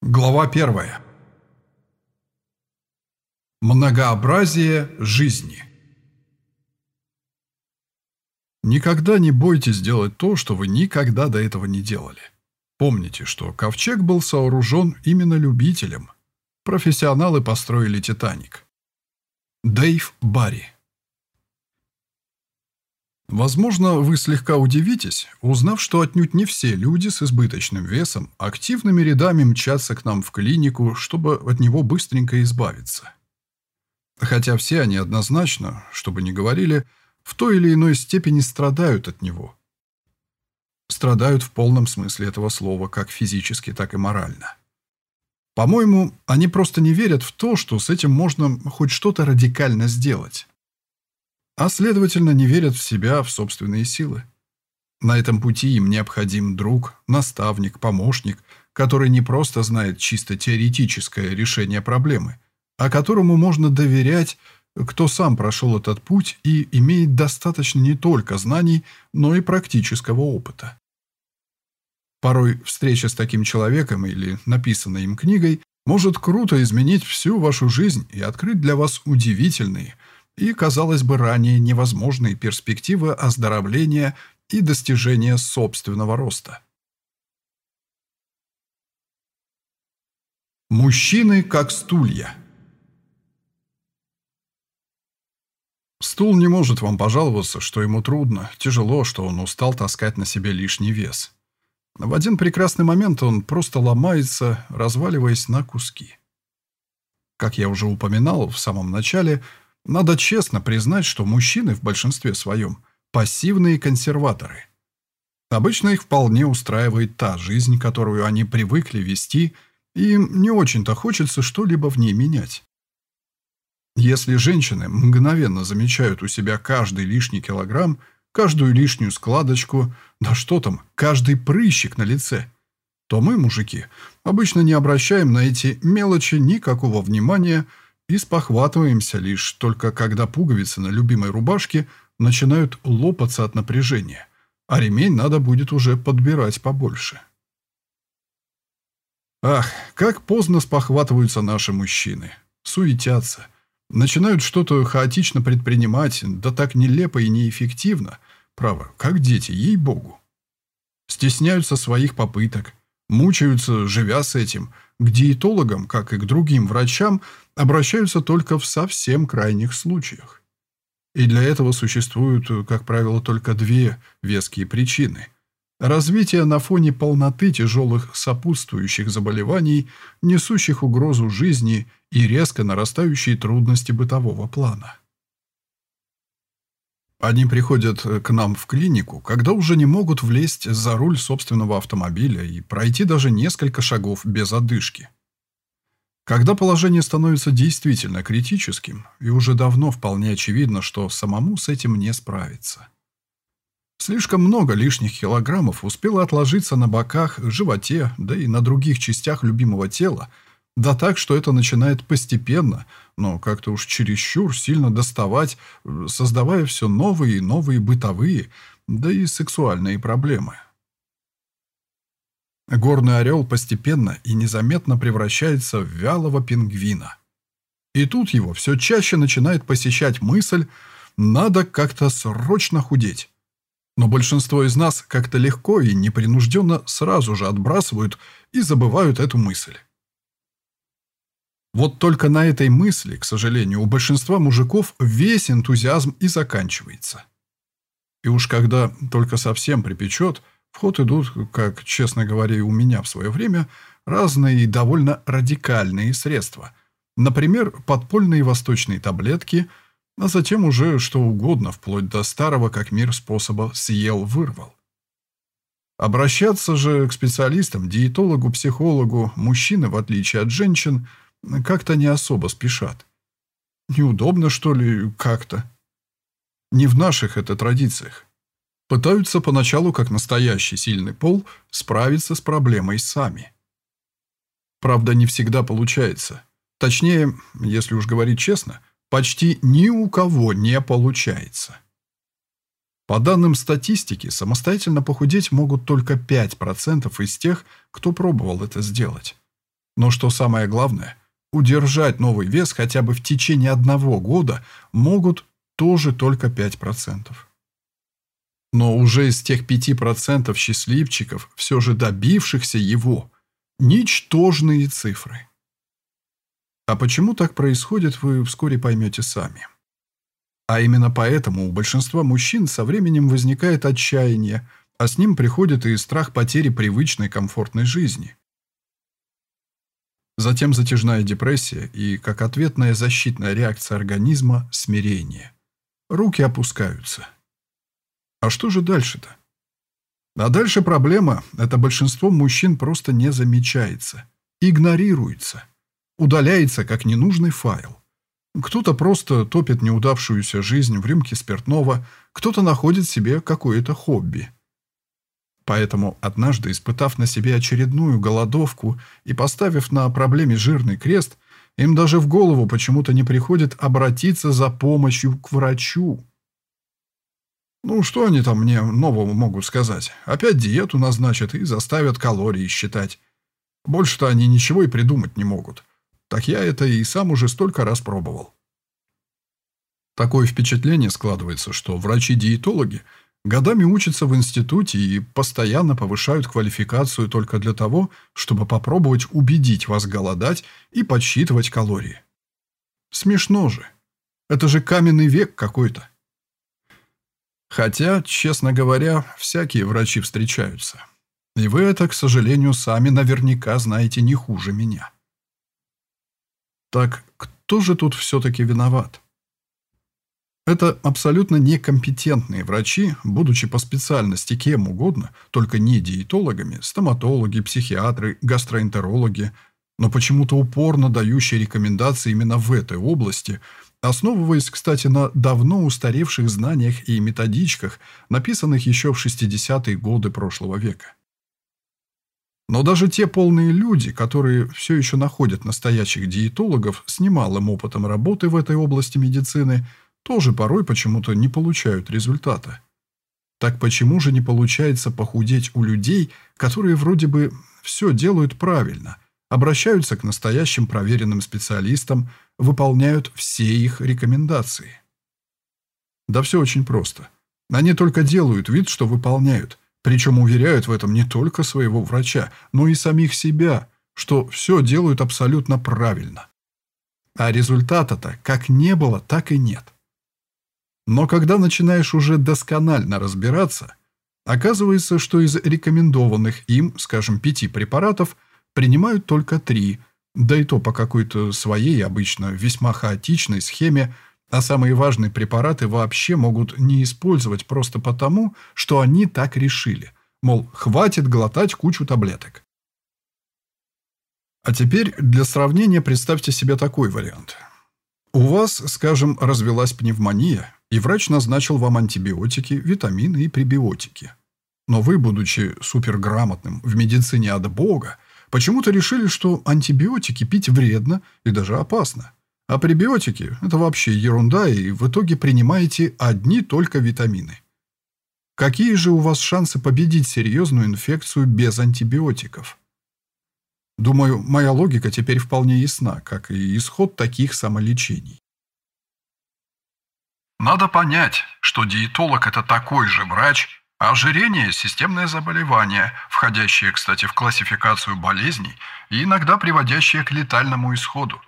Глава первая. Многообразие жизни. Никогда не бойтесь делать то, что вы никогда до этого не делали. Помните, что ковчег был сооружен именно любителем. Профессионалы построили «Титаник». Дэйв Барри Возможно, вы слегка удивитесь, узнав, что отнюдь не все люди с избыточным весом активными рядами мчатся к нам в клинику, чтобы от него быстренько избавиться. Хотя все они однозначно, чтобы не говорили, в той или иной степени страдают от него. Страдают в полном смысле этого слова, как физически, так и морально. По-моему, они просто не верят в то, что с этим можно хоть что-то радикально сделать а следовательно не верят в себя, в собственные силы. На этом пути им необходим друг, наставник, помощник, который не просто знает чисто теоретическое решение проблемы, а которому можно доверять, кто сам прошел этот путь и имеет достаточно не только знаний, но и практического опыта. Порой встреча с таким человеком или написанной им книгой может круто изменить всю вашу жизнь и открыть для вас удивительные – и, казалось бы, ранее невозможные перспективы оздоровления и достижения собственного роста. Мужчины как стулья Стул не может вам пожаловаться, что ему трудно, тяжело, что он устал таскать на себе лишний вес. В один прекрасный момент он просто ломается, разваливаясь на куски. Как я уже упоминал в самом начале, надо честно признать, что мужчины в большинстве своем пассивные консерваторы. Обычно их вполне устраивает та жизнь, которую они привыкли вести, и им не очень-то хочется что-либо в ней менять. Если женщины мгновенно замечают у себя каждый лишний килограмм, каждую лишнюю складочку, да что там, каждый прыщик на лице, то мы, мужики, обычно не обращаем на эти мелочи никакого внимания, и спохватываемся лишь только когда пуговицы на любимой рубашке начинают лопаться от напряжения, а ремень надо будет уже подбирать побольше. Ах, как поздно спохватываются наши мужчины. Суетятся. Начинают что-то хаотично предпринимать, да так нелепо и неэффективно. Право, как дети, ей-богу. Стесняются своих попыток, мучаются, живя с этим – к диетологам, как и к другим врачам, обращаются только в совсем крайних случаях. И для этого существуют, как правило, только две веские причины. Развитие на фоне полноты тяжелых сопутствующих заболеваний, несущих угрозу жизни и резко нарастающие трудности бытового плана. Они приходят к нам в клинику, когда уже не могут влезть за руль собственного автомобиля и пройти даже несколько шагов без одышки. Когда положение становится действительно критическим, и уже давно вполне очевидно, что самому с этим не справиться. Слишком много лишних килограммов успело отложиться на боках, животе, да и на других частях любимого тела – да так, что это начинает постепенно, но как-то уж чересчур сильно доставать, создавая все новые и новые бытовые, да и сексуальные проблемы. Горный орел постепенно и незаметно превращается в вялого пингвина. И тут его все чаще начинает посещать мысль «надо как-то срочно худеть». Но большинство из нас как-то легко и непринужденно сразу же отбрасывают и забывают эту мысль. Вот только на этой мысли, к сожалению, у большинства мужиков весь энтузиазм и заканчивается. И уж когда только совсем припечет, в ход идут, как, честно говоря, и у меня в свое время, разные и довольно радикальные средства. Например, подпольные восточные таблетки, а затем уже что угодно, вплоть до старого как мир способа «съел-вырвал». Обращаться же к специалистам, диетологу, психологу, мужчины, в отличие от женщин – как-то не особо спешат. Неудобно, что ли, как-то? Не в наших это традициях. Пытаются поначалу, как настоящий сильный пол, справиться с проблемой сами. Правда, не всегда получается. Точнее, если уж говорить честно, почти ни у кого не получается. По данным статистики, самостоятельно похудеть могут только 5% из тех, кто пробовал это сделать. Но что самое главное, удержать новый вес хотя бы в течение одного года могут тоже только 5%. Но уже из тех 5% счастливчиков, все же добившихся его, ничтожные цифры. А почему так происходит, вы вскоре поймете сами. А именно поэтому у большинства мужчин со временем возникает отчаяние, а с ним приходит и страх потери привычной комфортной жизни. Затем затяжная депрессия и, как ответная защитная реакция организма, смирение. Руки опускаются. А что же дальше-то? А дальше проблема – это большинство мужчин просто не замечается, игнорируется, удаляется как ненужный файл. Кто-то просто топит неудавшуюся жизнь в рюмке спиртного, кто-то находит себе какое-то хобби. Поэтому, однажды испытав на себе очередную голодовку и поставив на проблеме жирный крест, им даже в голову почему-то не приходит обратиться за помощью к врачу. Ну, что они там мне нового могут сказать? Опять диету назначат и заставят калории считать. Больше-то они ничего и придумать не могут. Так я это и сам уже столько раз пробовал. Такое впечатление складывается, что врачи-диетологи годами учатся в институте и постоянно повышают квалификацию только для того, чтобы попробовать убедить вас голодать и подсчитывать калории. Смешно же. Это же каменный век какой-то. Хотя, честно говоря, всякие врачи встречаются. И вы это, к сожалению, сами наверняка знаете не хуже меня. Так кто же тут все-таки виноват? Это абсолютно некомпетентные врачи, будучи по специальности кем угодно, только не диетологами, стоматологи, психиатры, гастроэнтерологи, но почему-то упорно дающие рекомендации именно в этой области, основываясь, кстати, на давно устаревших знаниях и методичках, написанных еще в 60-е годы прошлого века. Но даже те полные люди, которые все еще находят настоящих диетологов с немалым опытом работы в этой области медицины, тоже порой почему-то не получают результата. Так почему же не получается похудеть у людей, которые вроде бы все делают правильно, обращаются к настоящим проверенным специалистам, выполняют все их рекомендации? Да все очень просто. Они только делают вид, что выполняют – причем уверяют в этом не только своего врача, но и самих себя, что все делают абсолютно правильно. А результата-то как не было, так и нет. Но когда начинаешь уже досконально разбираться, оказывается, что из рекомендованных им, скажем, пяти препаратов, принимают только три, да и то по какой-то своей, обычно весьма хаотичной схеме, а самые важные препараты вообще могут не использовать просто потому, что они так решили. Мол, хватит глотать кучу таблеток. А теперь для сравнения представьте себе такой вариант. У вас, скажем, развелась пневмония, и врач назначил вам антибиотики, витамины и пребиотики. Но вы, будучи суперграмотным в медицине от Бога, почему-то решили, что антибиотики пить вредно и даже опасно. А пребиотики – это вообще ерунда, и в итоге принимаете одни только витамины. Какие же у вас шансы победить серьезную инфекцию без антибиотиков? Думаю, моя логика теперь вполне ясна, как и исход таких самолечений. Надо понять, что диетолог – это такой же врач, а ожирение – системное заболевание, входящее, кстати, в классификацию болезней и иногда приводящее к летальному исходу.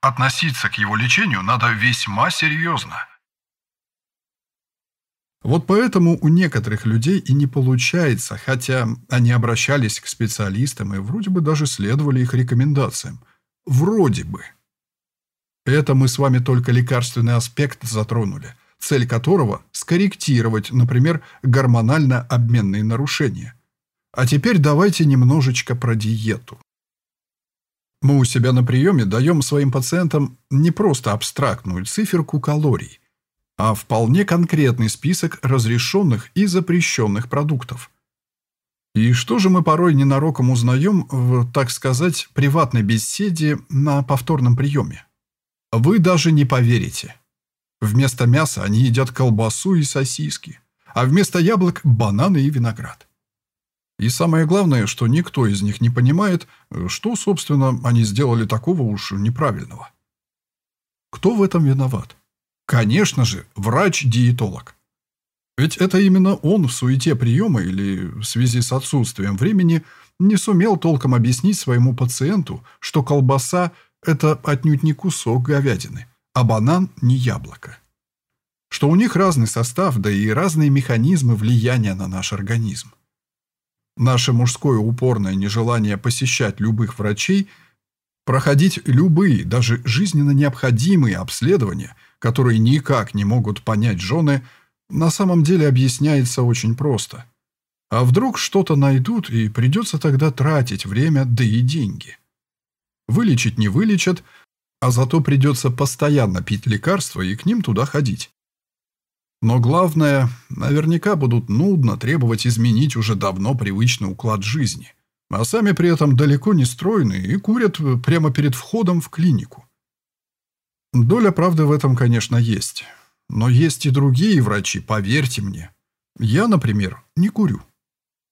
Относиться к его лечению надо весьма серьезно. Вот поэтому у некоторых людей и не получается, хотя они обращались к специалистам и вроде бы даже следовали их рекомендациям. Вроде бы. Это мы с вами только лекарственный аспект затронули, цель которого – скорректировать, например, гормонально-обменные нарушения. А теперь давайте немножечко про диету. Мы у себя на приеме даем своим пациентам не просто абстрактную циферку калорий, а вполне конкретный список разрешенных и запрещенных продуктов. И что же мы порой ненароком узнаем в, так сказать, приватной беседе на повторном приеме? Вы даже не поверите. Вместо мяса они едят колбасу и сосиски, а вместо яблок – бананы и виноград. И самое главное, что никто из них не понимает, что, собственно, они сделали такого уж неправильного. Кто в этом виноват? Конечно же, врач-диетолог. Ведь это именно он в суете приема или в связи с отсутствием времени не сумел толком объяснить своему пациенту, что колбаса – это отнюдь не кусок говядины, а банан – не яблоко. Что у них разный состав, да и разные механизмы влияния на наш организм. Наше мужское упорное нежелание посещать любых врачей, проходить любые, даже жизненно необходимые обследования, которые никак не могут понять жены, на самом деле объясняется очень просто. А вдруг что-то найдут, и придется тогда тратить время, да и деньги. Вылечить не вылечат, а зато придется постоянно пить лекарства и к ним туда ходить. Но главное, наверняка будут нудно требовать изменить уже давно привычный уклад жизни, а сами при этом далеко не стройные и курят прямо перед входом в клинику. Доля правды в этом, конечно, есть. Но есть и другие врачи, поверьте мне. Я, например, не курю.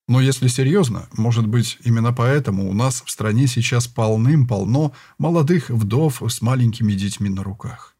Но если серьезно, может быть, именно поэтому у нас в стране сейчас полным-полно молодых вдов с маленькими детьми на руках.